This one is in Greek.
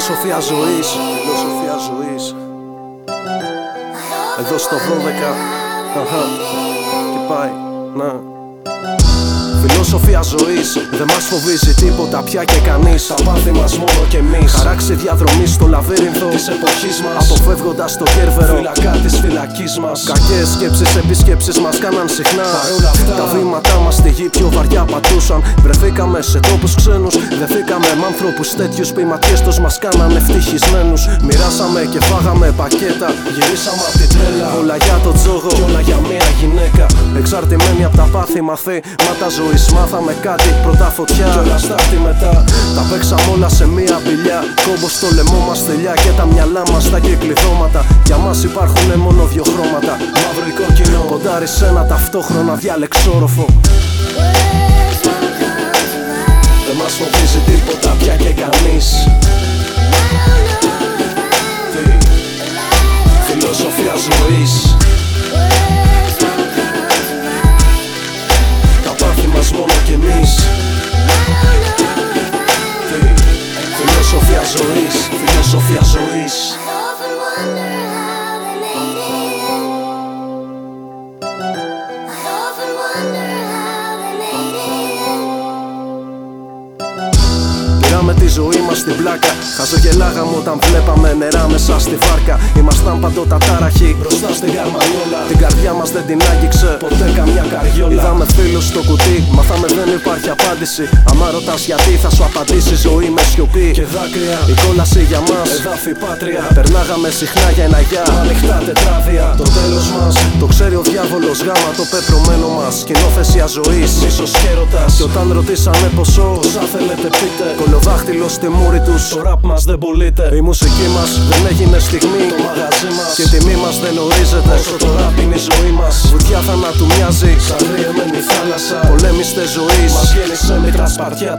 Φιλοσοφία ζωής. Φιλοσοφία ζωής. Εδώ στο 12 Αχα. Και πάει. Να Φιλοσοφία ζωής δεν μας φοβίζει τίποτα πια και κανείς. Τα πάθη μας μόνο κι εμείς. Χαράξει διαδρομή στο λαβύρινθο της εποχής μας. Αποφεύγοντας το κέρβερο φυλακά της φυλακής μας. Κακές σκέψεις, επισκέψεις μας κάναν συχνά. Παρόλα αυτά, τα βήματά μας στη γη πιο βαριά πατούσαν. Βρεθήκαμε σε τόπους ξένους. Δεθήκαμε με άνθρωπους τέτοιους που οι ματιές τους μας κάναν ευτυχισμένους. Μοιράσαμε και φάγαμε πακέτα. Γυρίσαμε από την τρέλα. Όλα για το τζόγο και όλα για μία γυναίκα. Εξαρτημένη από τα πάθη μαθήματα ζωή μάθαμε κάτι. Πρώτα φωτιά και όλα στάχτη μετά. Τα παίξαμε όλα σε μία πηλιά. Κόμπος στο λαιμό μας τελειά και τα μυαλά μας τα κυκλειδώματα. Για μας υπάρχουν μόνο δύο χρώματα. Μαύρο ή κόκκινο. Ποντάρι σε ένα ταυτόχρονα διαλεξόροφο. Δεν μας φοβίζει τίποτα πια και κανείς. Ζωής, φιλοσοφία ζωής με τη ζωή μας στην πλάκα. Χαζογελάγαμε όταν βλέπαμε νερά μέσα στη βάρκα. Ήμασταν παντότα τάραχοι μπροστά στην καρμανιόλα. Την καρδιά μας δεν την άγγιξε ποτέ καμιά καριόλα. Είδαμε φίλους στο κουτί, μαθάμε δεν υπάρχει απάντηση. Άμα ρωτάς γιατί θα σου απαντήσει ζωή με σιωπή και δάκρυα. Η κόλαση για μας, εδάφη πάτρια. Περνάγαμε συχνά για ένα γεια. Ανοιχτά τετράδια. Το τέλος μας το ξέρει ο διάβολος γάμα το πεπρωμένο μας. Κοινόθεσια ζωής, ίσως και Και όταν ρωτήσανε ποσό, όσα θέλετε πείτε. Κολοδάχτυλο στη μούρη τους. Το ραπ μας δεν πουλείται. Η μουσική μας δεν έγινε στιγμή. Το μαγαζί μας και τιμή μας δεν ορίζεται. Όσο το ραπ είναι η ζωή μας. Βουτιά θανάτου μοιάζει. Σαν ριεμένη θάλασσα. Πολέμιστε ζωής. Μας γέννησε μικρά σπαρτιά